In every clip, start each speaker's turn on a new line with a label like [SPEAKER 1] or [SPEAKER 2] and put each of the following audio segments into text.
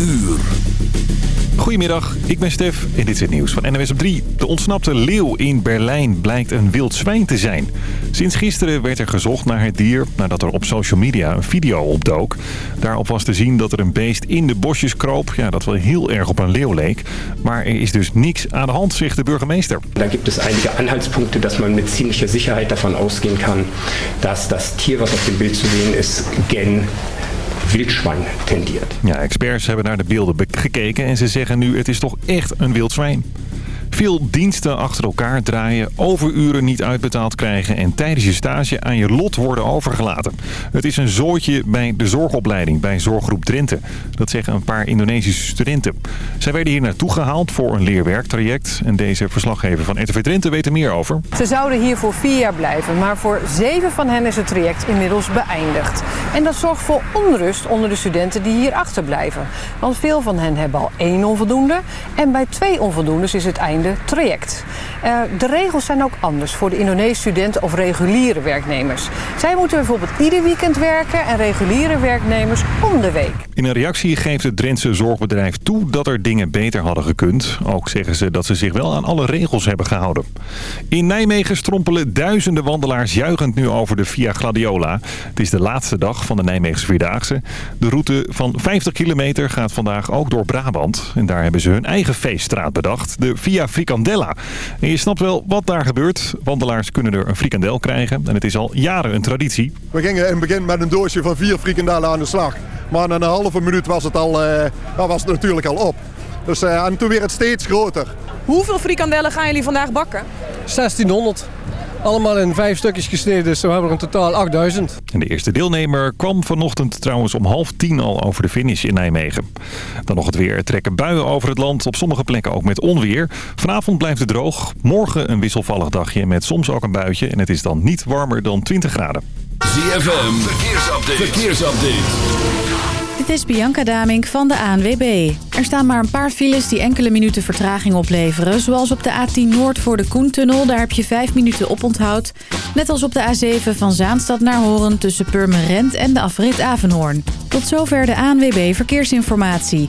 [SPEAKER 1] uur.
[SPEAKER 2] Goedemiddag, ik ben Stef en dit is het nieuws van NWS op 3. De ontsnapte leeuw in Berlijn blijkt een wild zwijn te zijn. Sinds gisteren werd er gezocht naar het dier nadat er op social media een video opdook. Daarop was te zien dat er een beest in de bosjes kroop. Ja, dat wel heel erg op een leeuw leek. Maar er is dus niks aan de hand, zegt de burgemeester.
[SPEAKER 3] Da gibt es einige Anhaltspunkte, dass man mit ziemlicher Sicherheit davon ausgehen kann, dass das Tier, was auf dem Bild zu sehen ist, gen Wildschwein tendiert.
[SPEAKER 2] Ja, experts hebben naar de beelden gekeken en ze zeggen nu het is toch echt een wild zwijn. Veel diensten achter elkaar draaien, overuren niet uitbetaald krijgen... en tijdens je stage aan je lot worden overgelaten. Het is een zooitje bij de zorgopleiding bij Zorggroep Drenthe. Dat zeggen een paar Indonesische studenten. Zij werden hier naartoe gehaald voor een leerwerktraject. En deze verslaggever van RTV Drenthe weet er meer over.
[SPEAKER 4] Ze zouden hier voor vier jaar blijven, maar voor zeven van hen is het traject inmiddels beëindigd. En dat zorgt voor onrust onder de studenten die hier achterblijven. Want veel van hen hebben al één onvoldoende en bij twee onvoldoendes is het einde traject. Uh, de regels zijn ook anders voor de Indonesische studenten of reguliere werknemers. Zij moeten bijvoorbeeld ieder weekend werken en reguliere werknemers om de week.
[SPEAKER 2] In een reactie geeft het Drentse zorgbedrijf toe dat er dingen beter hadden gekund. Ook zeggen ze dat ze zich wel aan alle regels hebben gehouden. In Nijmegen strompelen duizenden wandelaars juichend nu over de Via Gladiola. Het is de laatste dag van de Nijmeegse Vierdaagse. De route van 50 kilometer gaat vandaag ook door Brabant. En daar hebben ze hun eigen feeststraat bedacht, de Via Frikandella. En je snapt wel wat daar gebeurt. Wandelaars kunnen er een frikandel krijgen en het is al jaren een traditie.
[SPEAKER 5] We gingen in het begin met een doosje van vier frikandellen aan de slag. Maar na een halve minuut was het, al, uh, was het natuurlijk al op. Dus, uh, en toen weer het steeds groter.
[SPEAKER 6] Hoeveel frikandellen gaan jullie vandaag bakken?
[SPEAKER 7] 1600. Allemaal in vijf stukjes gesneden, dus we hebben er in totaal 8000.
[SPEAKER 2] En de eerste deelnemer kwam vanochtend trouwens om half tien al over de finish in Nijmegen. Dan nog het weer. Er trekken buien over het land, op sommige plekken ook met onweer. Vanavond blijft het droog. Morgen een wisselvallig dagje met soms ook een buitje. En het is dan niet warmer dan 20 graden.
[SPEAKER 1] ZFM, verkeersupdate. verkeersupdate.
[SPEAKER 8] Dit is Bianca Damink van de ANWB. Er staan maar een paar files die enkele minuten vertraging opleveren. Zoals op de A10 Noord voor de Koentunnel, daar heb je 5 minuten op onthoud. Net als op de A7 van Zaanstad naar Horen tussen Purmerend en de afrit Avenhoorn. Tot zover de ANWB Verkeersinformatie.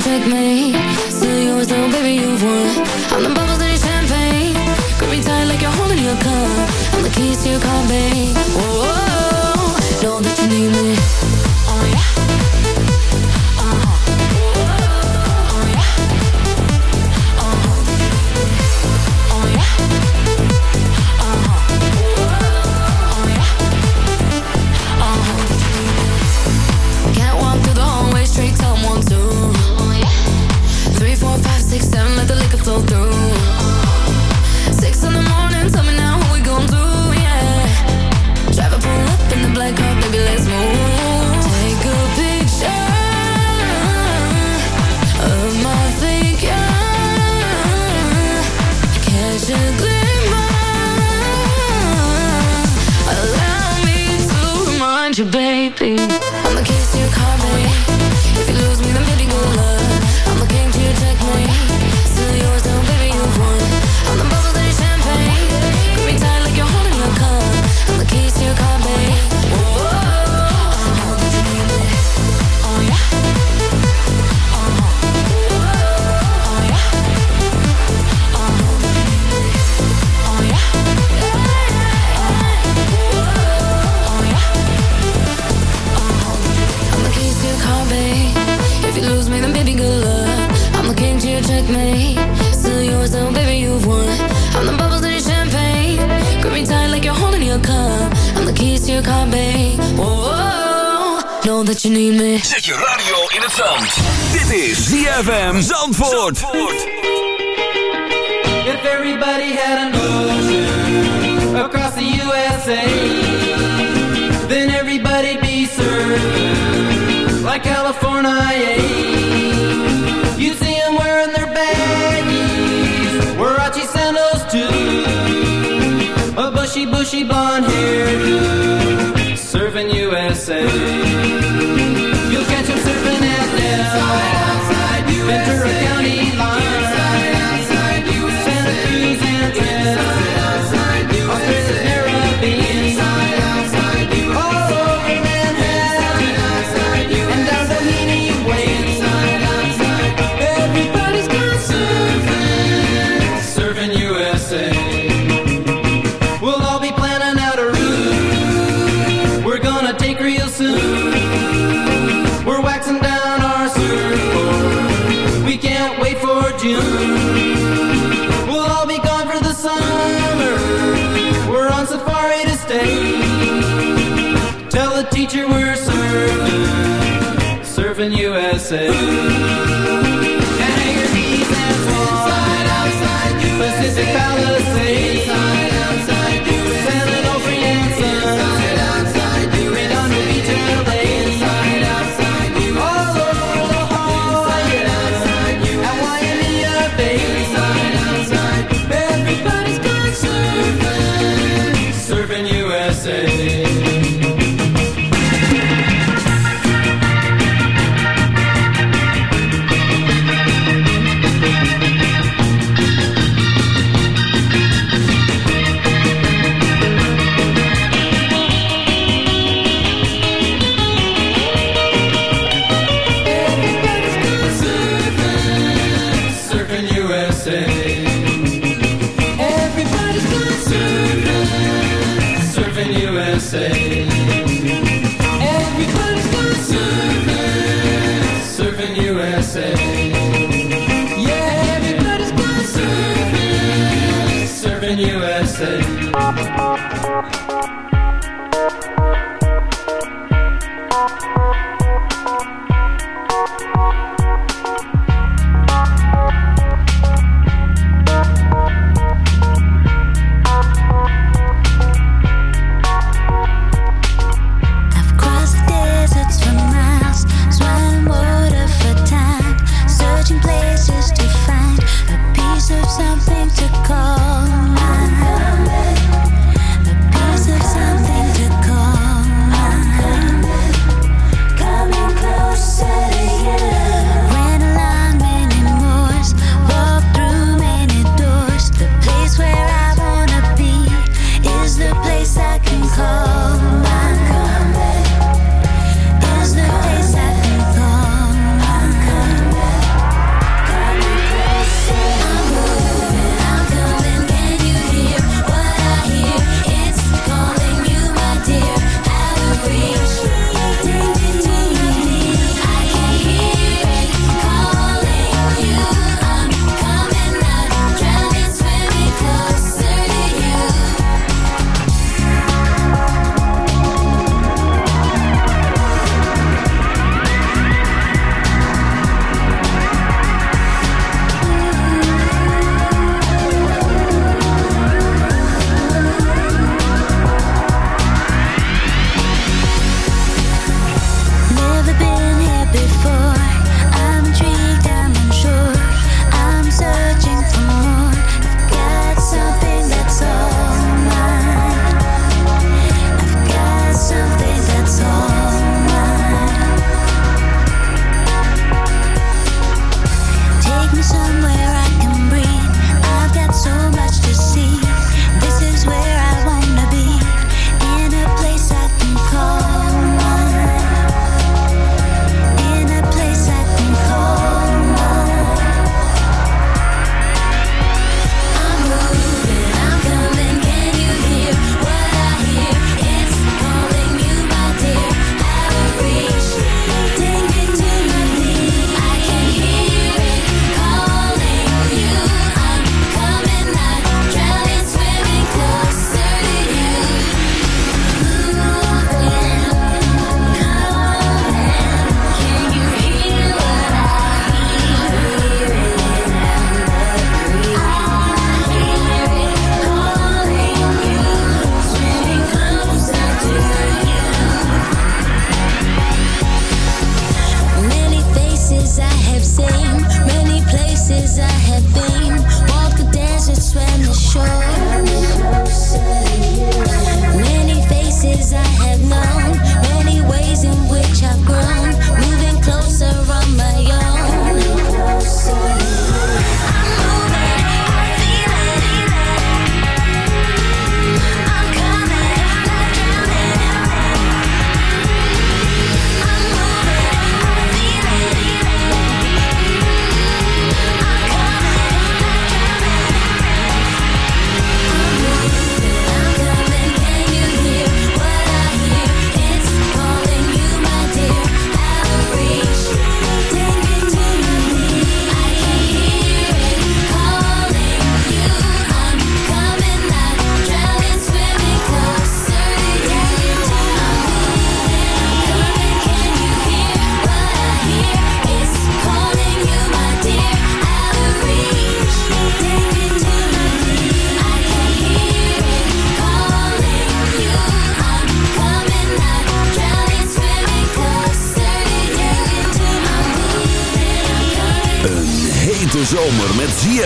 [SPEAKER 9] Checkmate. Still yours, though, baby, you've won. I'm the bubbles in your champagne. Grip tight like you're holding your cup. I'm the keys to your car, babe. Whoa, the keys to your car, babe. Whoa, know that you need me.
[SPEAKER 1] Zet je radio in het zand. Dit is ZFM Zandvoort.
[SPEAKER 10] If everybody had an ocean across the USA, then everybody'd be served like California. You'd see them wearing their baggies, huarachi sandals too, a bushy, bushy blonde hairdo, serving USA. You'll catch
[SPEAKER 11] him surfing at now. Swan, Pacific Palisades,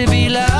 [SPEAKER 12] to be loved.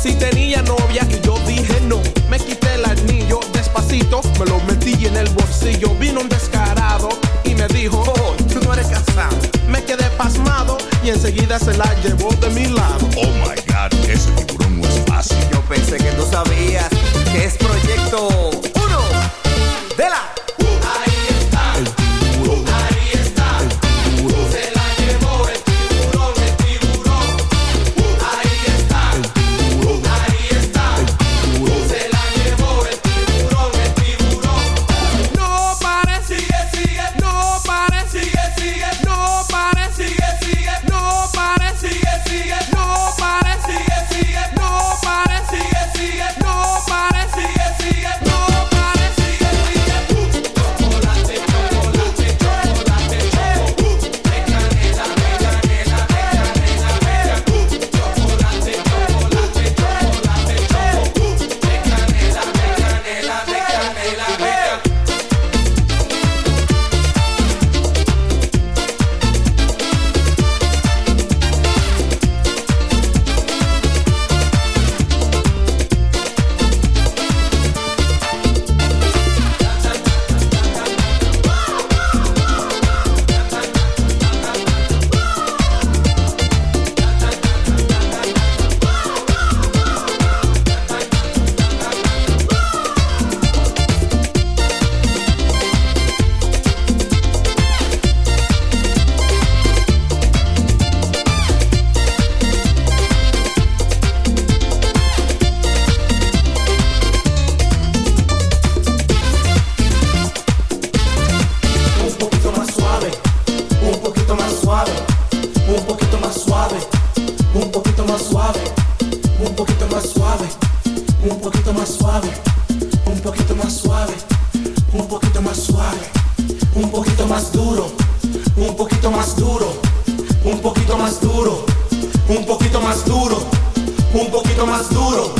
[SPEAKER 13] Si
[SPEAKER 14] tenía novia y yo dije no. Me quité el anillo despacito, me lo metí en el bolsillo. Vino un descarado y me dijo, oh, tú no eres casado. Me quedé pasmado y enseguida se la llevó de mi lado.
[SPEAKER 15] Oh my god, ese tiburón no es fácil.
[SPEAKER 16] Yo pensé que tú sabías que es
[SPEAKER 17] más duro,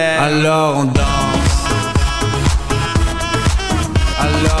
[SPEAKER 16] alors on danse. Alors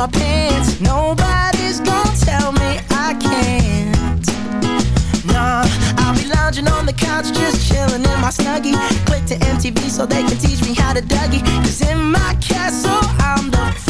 [SPEAKER 18] my pants. Nobody's gonna tell me I can't. Nah, I'll be lounging on the couch, just chilling in my snuggie. Click to MTV so they can teach me how to Dougie. Cause in my castle, I'm the